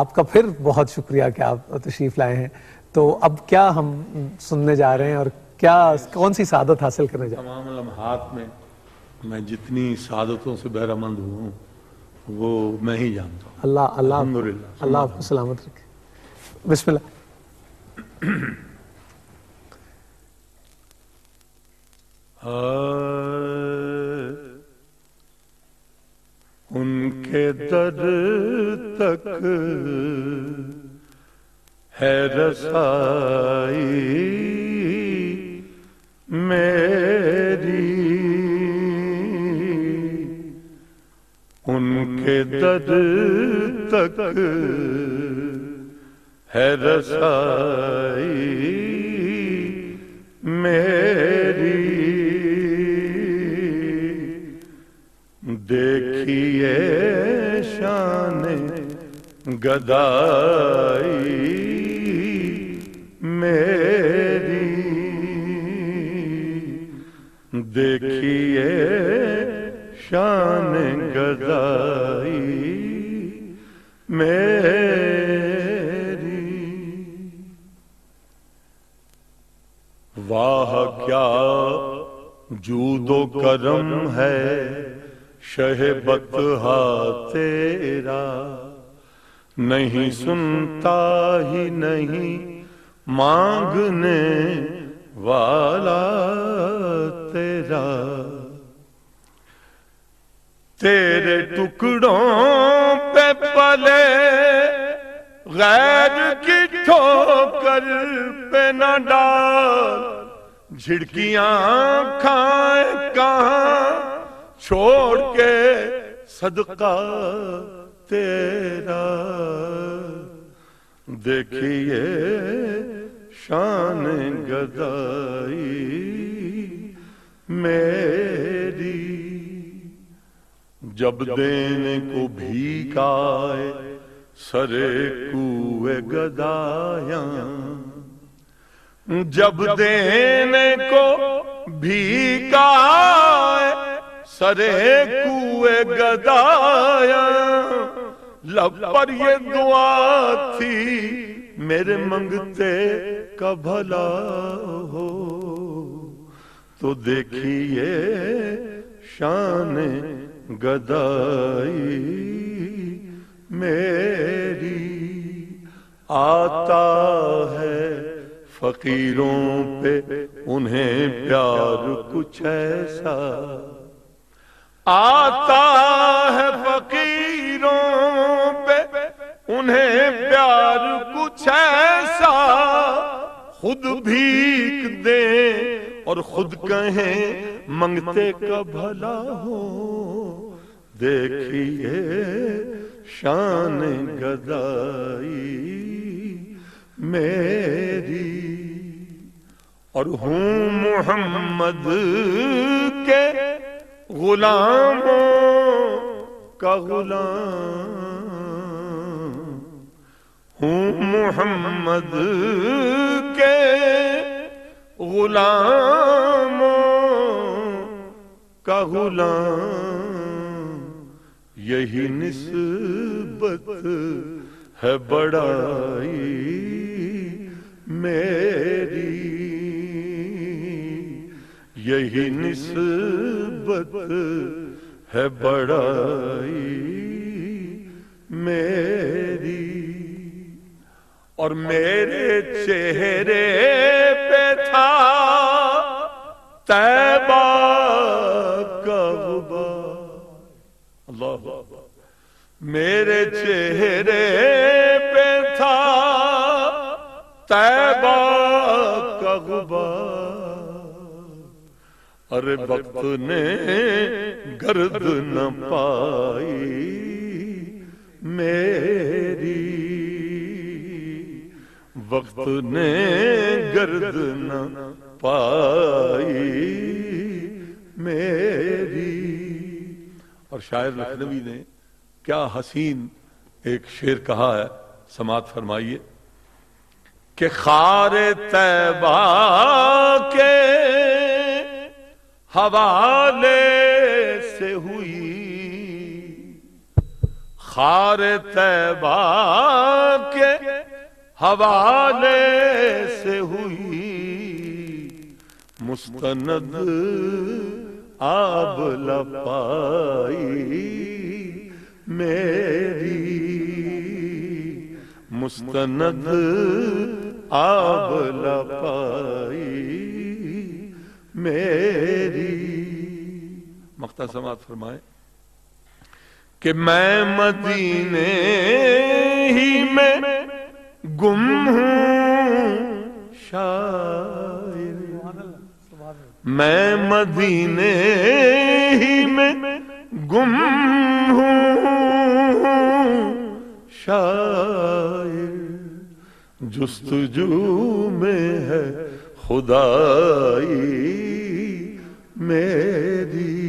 آپ کا پھر بہت شکریہ کہ آپ تشریف لائے ہیں۔ تو اب کیا ہم سننے جا رہے ہیں اور کیا کون سی سعادت حاصل کرنے جا رہے ہیں؟ تمام لمحات میں میں جتنی سعادتوں سے بہرہ مند ہوں وہ میں ہی جانتا ہوں۔ اللہ اللہ۔ اللہ آپ کو سلامت رکھے۔ بسم اللہ ان کے در تک۔ ہے رسائی میری۔ ان کے در تک۔ ہے رسائی میری۔ دیکھیے شان گدائی میری۔ دیکھیے شان گدائی میری۔ واہ کیا جود و کرم ہے۔ شہ بتہا تیرا نہیں سنتا ہی نہیں مانگنے والا تیرا۔ تیرے ٹکڑوں پہ پلے غیر کی ٹھوکر پہ نہ ڈال۔ جھڑکیاں کھائیں کہاں؟ چھوڑ کے صدقہ تیرا دیکھیے شان گدائی میری۔ جب دینے کو بھی آئے سرے کوئے گدایاں۔ جب دینے کو بھی آئے سرے کوئے گدایا، لب پر یہ دعا تھی، میرے منگتے کا بھلا ہو۔ تو دیکھیے شان گدائی، میری آتا ہے فقیروں پہ، انہیں پیار کچھ ایسا۔ آتا ہے فقیروں پہ، انہیں پیار کچھ ایسا خود بھیک دیں اور خود کہیں منگتے کا بھلا ہو۔ دیکھیے شان گدائی میری۔ اور ہوں محمد کے غلاموں کا غلام ہوں محمد کے غلاموں کا غلام۔ یہی نسبت ہے بڑائی میری۔ یہی نسبت ہے بڑائی میری اور میرے چہرے پہ تھا تیبہ کا غبار۔ اللہ میرے چہرے پہ تھا تیبہ ارے وقت نے گرد نہ پائی میری۔ وقت نے گرد نہ پائی میری۔ اور شاعر لکھنوی نے کیا حسین ایک شعر کہا ہے، سماعت فرمائیے کہ خار تیبہ حوالے سے ہوئی خار تیبا کے حوالے سے ہوئی مستند آب لپائی میری مستند آب لپائی میری مختہ سماعت فرمائے کہ میں مدینے ہی میں گم ہوں شاعر۔ میں مدینے ہی میں گم ہوں شاعر۔ جستجو میں ہے خدائی میری۔